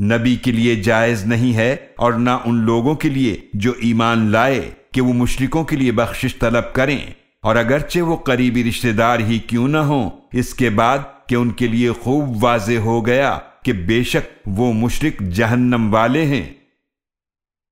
نبی کے لیے جائز نہیں ہے اور نہ ان لوگوں کے لیے جو ایمان لائے کہ وہ مشرکوں کے لیے بخشش طلب کریں۔ اور اگرچہ وہ قریبی رشتہ دار ہی کیوں نہ ہوں، اس کے بعد کہ ان کے لیے خوب واضح ہو گیا کہ بے شک وہ مشرک جہنم والے ہیں۔